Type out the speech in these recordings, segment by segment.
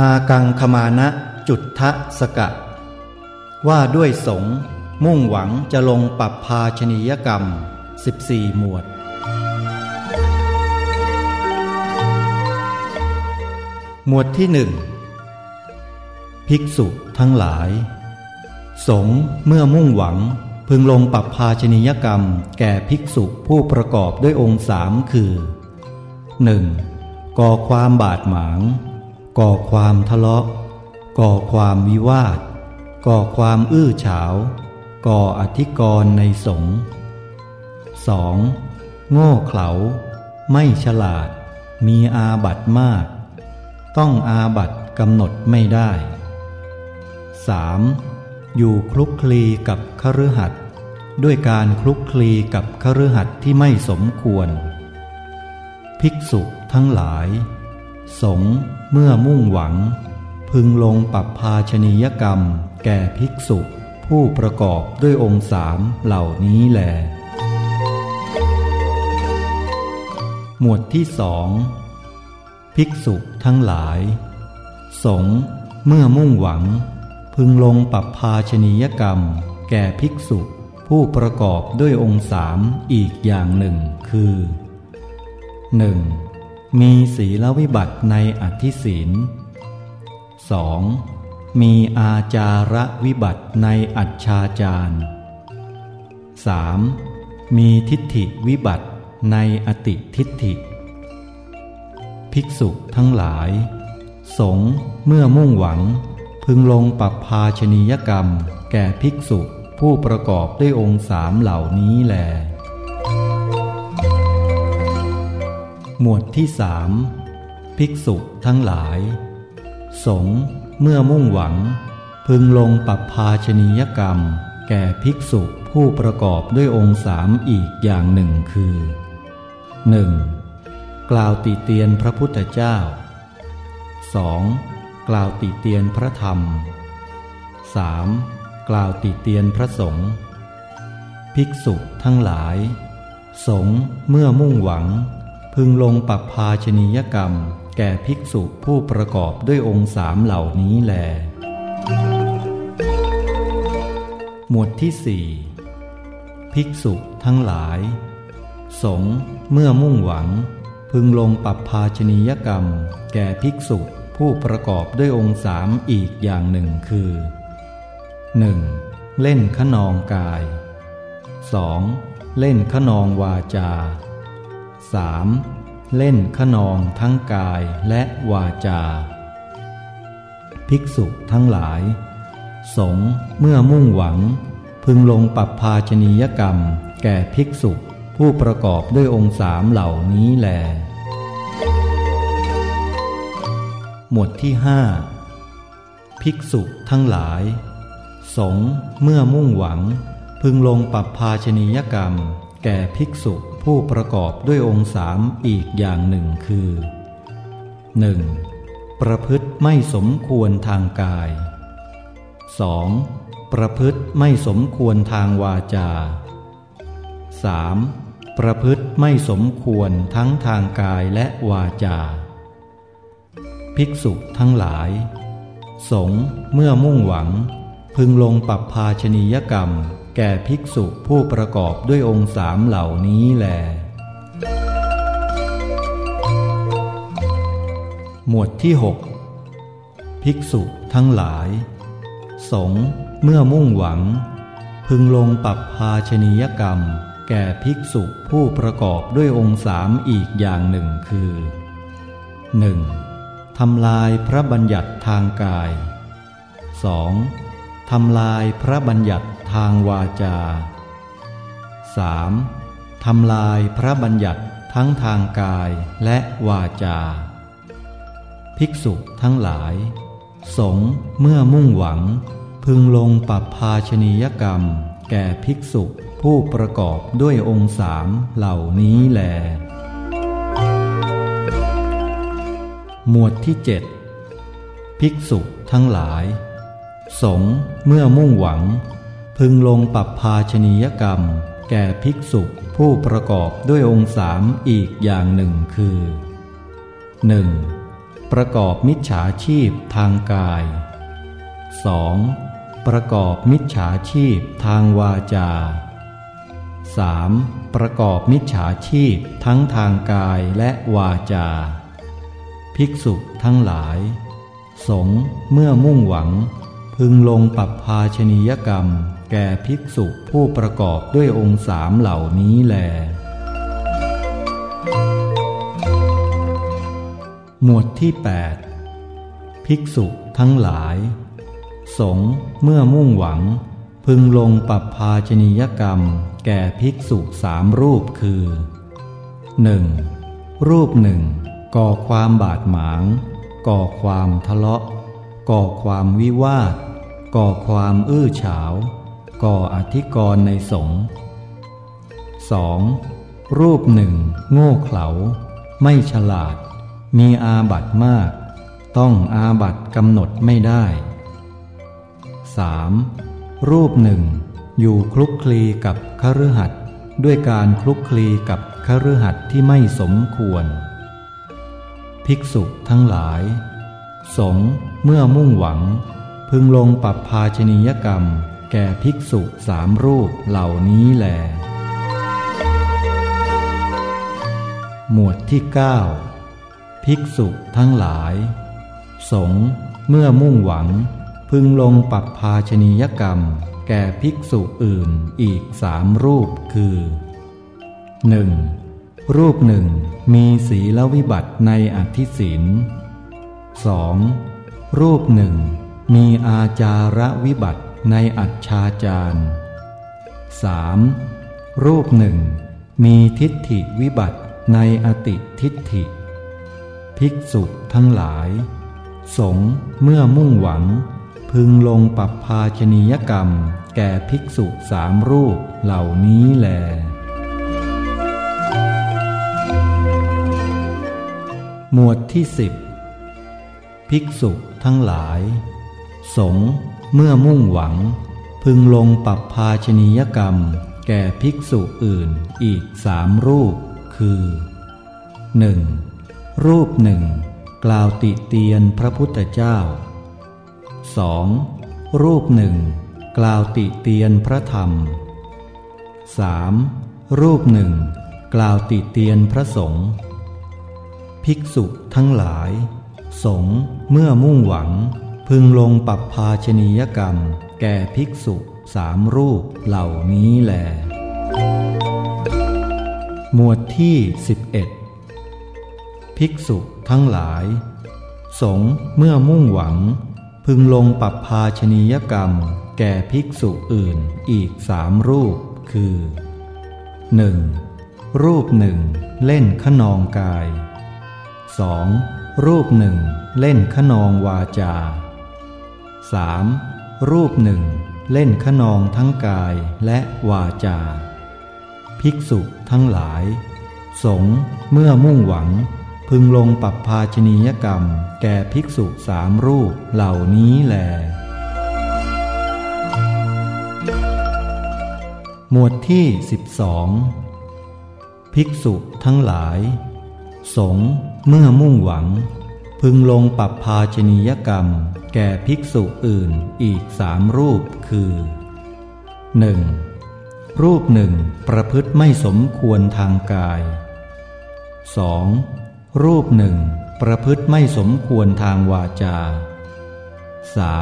อากังคมานะจุดทะสกะ ว่าด้วยสงมุ่งหวังจะลงปรับภาชนียกรรม 14 หมวด หมวดที่หนึ่งภิกษุทั้งหลาย สงเมื่อมุ่งหวังพึงลงปรับภาชนียกรรมแก่ภิกษุผู้ประกอบด้วยองค์สามคือ 1. ก่อความบาดหมาง ก่อความทะเลาะ ก่อความวิวาท ก่อความอื้อฉาว ก่ออธิกรณ์ในสงฆ์ 2. โง่เขลา ไม่ฉลาด มีอาบัตมาก ต้องอาบัตกำหนดไม่ได้ 3. อยู่คลุกคลีกับคฤหัสถ์ด้วยการคลุกคลีกับคฤหัสถ์ที่ไม่สมควร ภิกษุทั้งหลาย สงเมื่อมุ่งหวัง พึงลงปรับภาชนียกรรม แก่ภิกษุ ผู้ประกอบด้วยองค์สามเหล่านี้แลหมวดที่สองภิกษุทั้งหลาย สงเมื่อมุ่งหวัง พึงลงปรับภาชนียกรรม แก่ภิกษุ ผู้ประกอบด้วยองค์สามอีกอย่างหนึ่งคือ 1. มีศีลวิบัติในอธิศีล 2. มีอาจาระวิบัติในอัจฉาจาร 3. มีทิฏฐิวิบัติในอติทิฏฐิ ภิกษุทั้งหลาย สงเมื่อมุ่งหวัง พึงลงปรับภาชนียกรรมแก่ภิกษุผู้ประกอบด้วยองค์สามเหล่านี้แล หมวดที่สามภิกษุทั้งหลาย สงเมื่อมุ่งหวัง พึงลงปรับภาชนียกรรม แก่ภิกษุผู้ประกอบด้วยองค์สามอีกอย่างหนึ่งคือ 1. กล่าวติเตียนพระพุทธเจ้า 2. กล่าวติเตียนพระธรรม 3. กล่าวติเตียนพระสงฆ์ภิกษุทั้งหลาย สงเมื่อมุ่งหวัง พึงลงปรับภาชนียกรรม แก่ภิกษุผู้ประกอบด้วยองค์สามเหล่านี้แล หมวดที่สี่ภิกษุทั้งหลาย สงเมื่อมุ่งหวัง พึงลงปรับภาชนียกรรม แก่ภิกษุผู้ประกอบด้วยองค์สามอีกอย่างหนึ่งคือ 1. เล่นขนองกาย 2. เล่นขนองวาจา 3. เล่นขนองทั้งกายและวาจา ภิกษุทั้งหลาย สงเมื่อมุ่งหวัง พึงลงปรับภาชนียกรรม แก่ภิกษุผู้ประกอบด้วยองค์สามเหล่านี้แล หมวดที่ห้าภิกษุทั้งหลาย สงเมื่อมุ่งหวัง พึงลงปรับภาชนียกรรม แก่ภิกษุ ผู้ประกอบด้วยองค์สามอีกอย่างหนึ่งคือ 1. ประพฤติไม่สมควรทางกาย 2. ประพฤติไม่สมควรทางวาจา 3. ประพฤติไม่สมควรทั้งทางกายและวาจา ภิกษุทั้งหลาย สงเมื่อมุ่งหวัง พึงลงปรับภาชนียกรรม แก่ภิกษุผู้ประกอบด้วยองค์สามเหล่านี้แล หมวดที่หกภิกษุทั้งหลาย สงเมื่อมุ่งหวัง พึงลงปรับภาชนียกรรม แก่ภิกษุผู้ประกอบด้วยองค์สามอีกอย่างหนึ่งคือ 1. ทำลายพระบัญญัติทางกาย 2. ทำลายพระบัญญัติ ทางวาจา 3. ทำลายพระบัญญัติทั้งทางกายและวาจา ภิกษุทั้งหลาย สงเมื่อมุ่งหวัง พึงลงปรับภาชนียกรรม แก่ภิกษุผู้ประกอบด้วยองค์สามเหล่านี้แล หมวดที่เจ็ดภิกษุทั้งหลาย สงเมื่อมุ่งหวัง พึงลงปรับภาชนียกรรม แก่ภิกษุผู้ประกอบด้วยองค์สามอีกอย่างหนึ่งคือ 1. ปประกอบมิจฉาชีพทางกาย 2. ประกอบมิจฉาชีพทางวาจา 3. ประกอบมิจฉาชีพทั้งทางกายและวาจา ภิกษุทั้งหลาย สงเมื่อมุ่งหวังพึงลงปรับภาชนียกรรม แก่ภิกษุผู้ประกอบด้วยองค์สามเหล่านี้แล หมวดที่ 8 ภิกษุทั้งหลาย สงเมื่อมุ่งหวัง พึงลงปรับภาชนียกรรม แก่ภิกษุสามรูปคือ 1. รูปหนึ่งก่อความบาดหมาง ก่อความทะเลาะ ก่อความวิวาท ก่อความอื้อฉาว ก่ออธิกรณ์ในสงฆ์ 2. รูปหนึ่ง โง่เขลา ไม่ฉลาด มีอาบัตมาก ต้องอาบัตกำหนดไม่ได้ 3. รูปหนึ่ง อยู่คลุกคลีกับคฤหัสถ์ด้วยการคลุกคลีกับคฤหัสถ์ที่ไม่สมควร ภิกษุทั้งหลาย สงเมื่อมุ่งหวัง พึงลงปรับภาชนียกรรม แก่ภิกษุสามรูปเหล่านี้แล หมวดที่ 9 ภิกษุทั้งหลาย สงเมื่อมุ่งหวังพึงลงปรับภาชนียกรรม แก่ภิกษุอื่นอีกสามรูปคือ 1. รูปหนึ่งมีศีลวิบัติในอธิศีล 2. รูปหนึ่งมีอาจาระวิบัติ ในอัจฉาจาร 3. รูปหนึ่งมีทิฏฐิวิบัติในอติทิฏฐิ ภิกษุทั้งหลาย สงเมื่อมุ่งหวัง พึงลงปรับภาชนียกรรม แก่ภิกษุสามรูปเหล่านี้แล หมวดที่สิบภิกษุทั้งหลาย สงเมื่อมุ่งหวัง พึงลงปรับภาชนียกรรม แก่ภิกษุอื่นอีกสามรูป คือ 1. รูปหนึ่งกล่าวติเตียนพระพุทธเจ้า 2. รูปหนึ่งกล่าวติเตียนพระธรรม 3. รูปหนึ่งกล่าวติเตียนพระสงฆ์ภิกษุทั้งหลาย สงเมื่อมุ่งหวัง พึงลงปรับภาชนียกรรม แก่ภิกษุสามรูปเหล่านี้แล หมวดที่ 11 ภิกษุทั้งหลาย สงเมื่อมุ่งหวัง พึงลงปรับภาชนียกรรม แก่ภิกษุอื่นอีกสามรูป คือ 1. รูปหนึ่งเล่นขนองกาย 2. รูปหนึ่งเล่นขนองวาจา 3. รูปหนึ่ง เล่นขนองทั้งกายและวาจา ภิกษุทั้งหลาย สงเมื่อมุ่งหวัง พึงลงปรับภาชนียกรรม แก่ภิกษุสามรูปเหล่านี้แล หมวดที่สิบสองภิกษุทั้งหลาย สงเมื่อมุ่งหวัง พึงลงปรับภาชนียกรรม แก่ภิกษุอื่นอีกสามรูปคือ 1. รูปหนึ่งประพฤติไม่สมควรทางกาย 2. รูปหนึ่งประพฤติไม่สมควรทางวาจา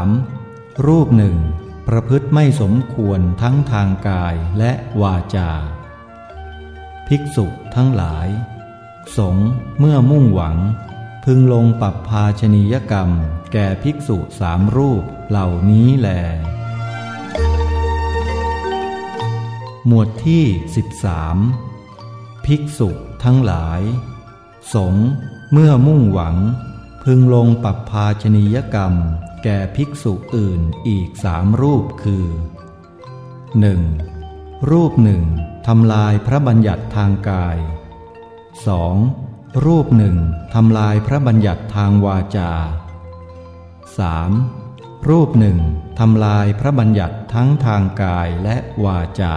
3. รูปหนึ่งประพฤติไม่สมควรทั้งทางกายและวาจา ภิกษุทั้งหลาย สงเมื่อมุ่งหวัง พึงลงปรับภาชนียกรรม แก่ภิกษุสามรูปเหล่านี้แล หมวดที่ 13 ภิกษุทั้งหลาย สงเมื่อมุ่งหวัง พึงลงปรับภาชนียกรรม แก่ภิกษุอื่นอีกสามรูปคือ 1. รูปหนึ่งทำลายพระบัญญัติทางกาย 2. รูปหนึ่งทำลายพระบัญญัติทางวาจา 3. รูปหนึ่งทำลายพระบัญญัติทั้งทางกายและวาจา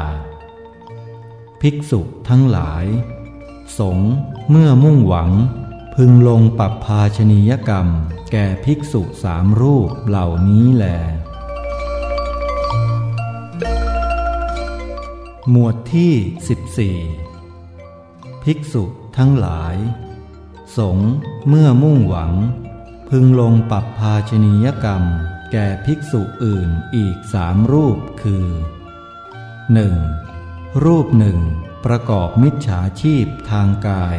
ภิกษุทั้งหลาย สงเมื่อมุ่งหวัง พึงลงปรับภาชนียกรรม แก่ภิกษุสามรูปเหล่านี้แล หมวดที่ 14 ภิกษุทั้งหลาย สงเมื่อมุ่งหวัง พึงลงปรับภาชนียกรรม แก่ภิกษุอื่นอีกสามรูปคือ 1. รูปหนึ่งประกอบมิจฉาชีพทางกาย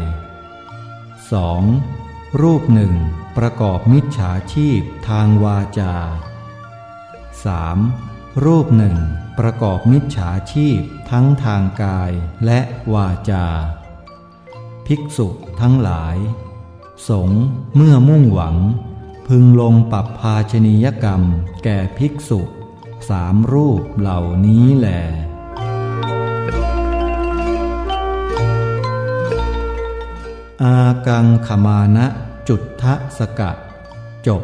2. รูปหนึ่งประกอบมิจฉาชีพทางวาจา 3. รูปหนึ่งประกอบมิจฉาชีพทั้งทางกายและวาจา ภิกษุทั้งหลาย สงเมื่อมุ่งหวัง พึงลงปรับภาชนียกรรมแก่ภิกษุสามรูปเหล่านี้แหลอากังขมานะจุทะสกะ จบ